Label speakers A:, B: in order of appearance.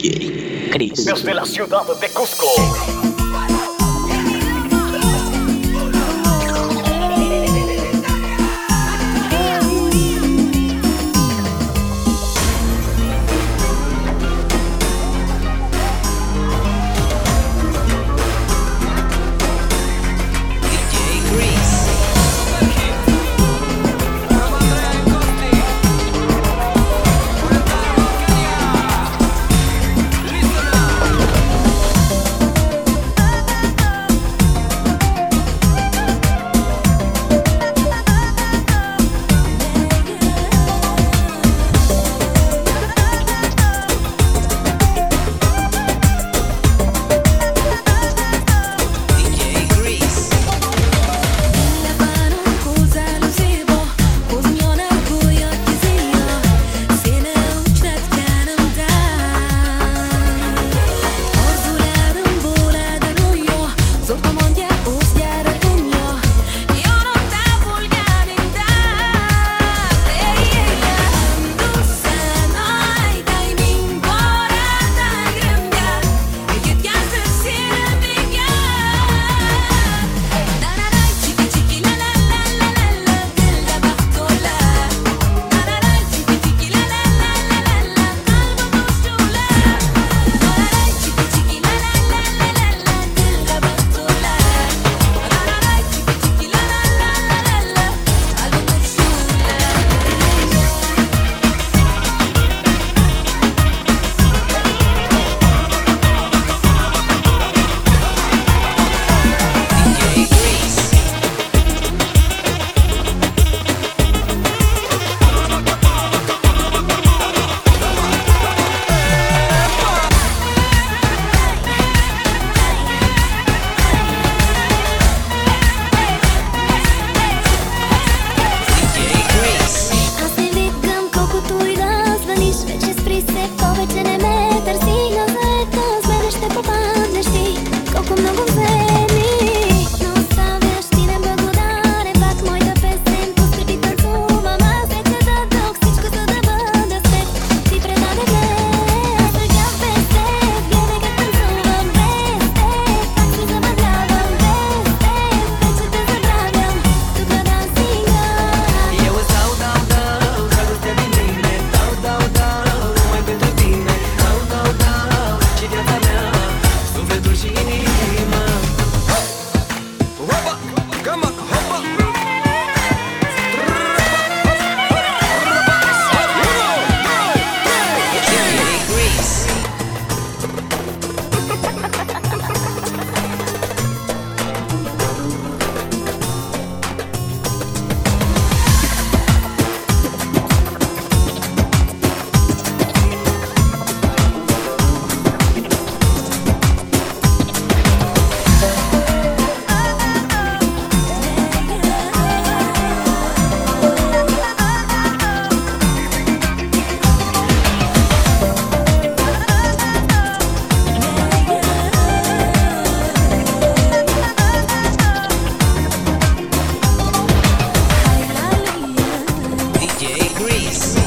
A: Chris.
B: Desde la ciudad de Cusco. Come on. Greece.